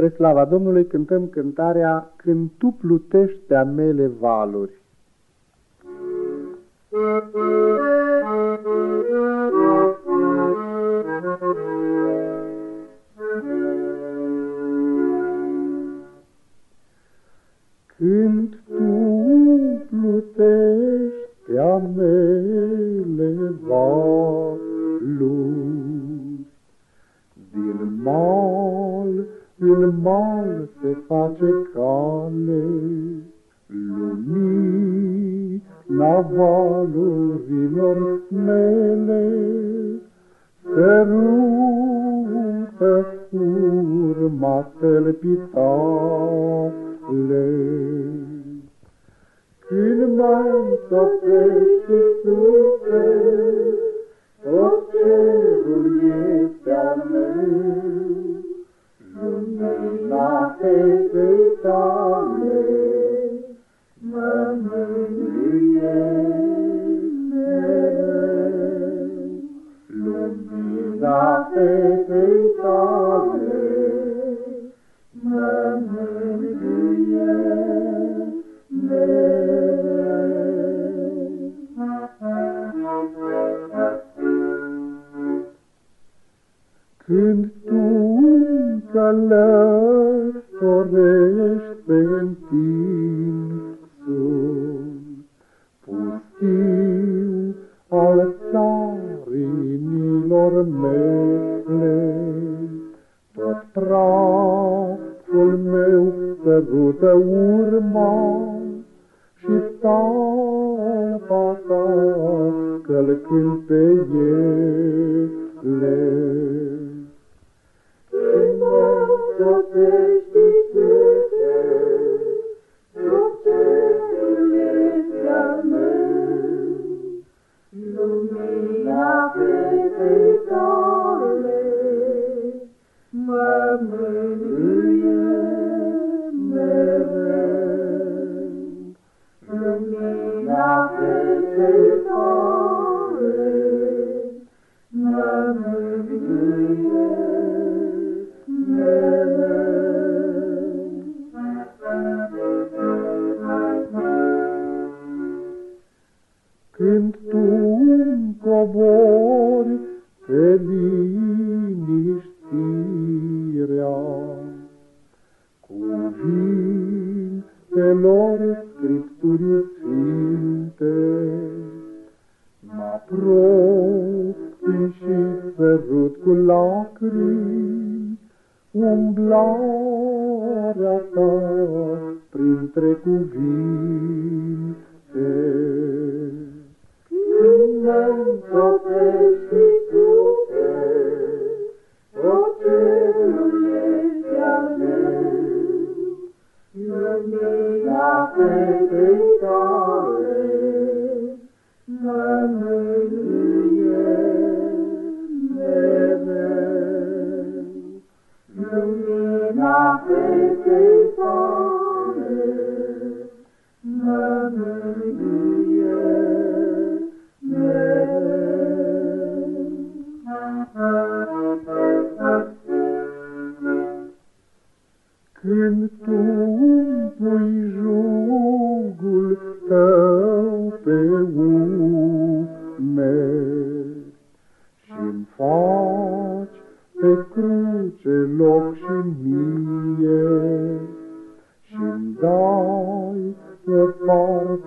Spre slava Domnului cântăm cântarea Când tu plutești pe mele valuri. Când tu plutești pe mele valuri, din mal în mal se face cale, lumina valurilor mele, sărută urma tălpitale. Când mă întopești, Când tu călătorești pe întinsul pustiu al țarinilor mele. Tot praful meu sărută urma și talpa ta călcând pe ele. Sotești, Iisuse, tot cerul este al meu. Lumina fetei tale mă mângâie mă apropii și sărut cu lacrimi umblarea ta printre cuvinte. Când mă mă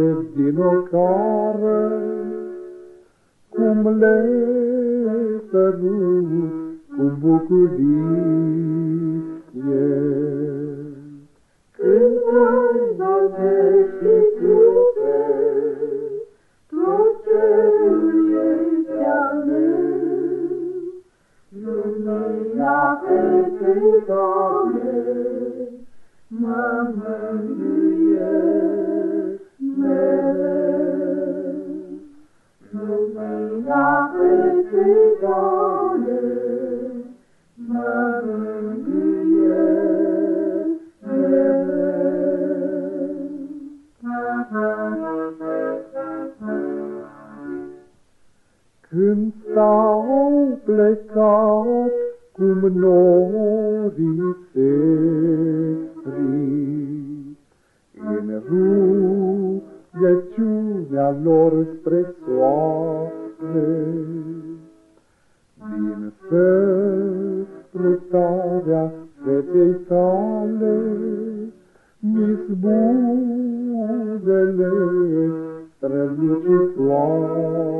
parte din ocară, cum le sărut cu bucurie. Când mă îndolești, Iisuse, tot cerul este al meu. Lumina fetei tale mă mângâie mereu. Lumina Prețioane, mă mângâie Când s-au plecat cum norii țării, în rând, rugăciunea lor spre soare. Din sărutarea fetei tale, mi zbuzele strălucitoare,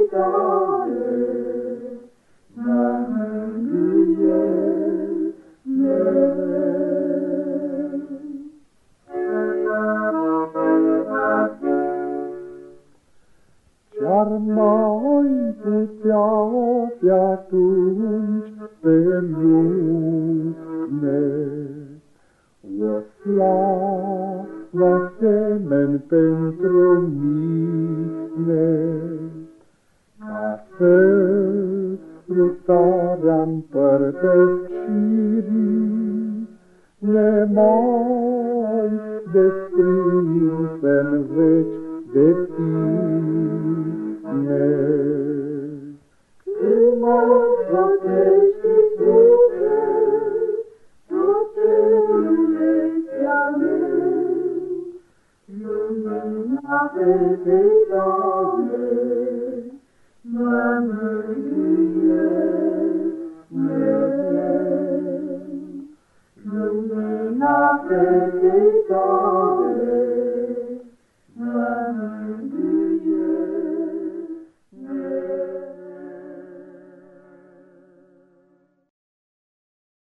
Ce-ar mai putea fi atunci pe lume? O slavă semeni pentru mine, ca sărutarea împărtășirii, nemai desprinsă-n veci de tine. Când mă rotești, Iisuse, tot ce nu este al meu, lumina fetei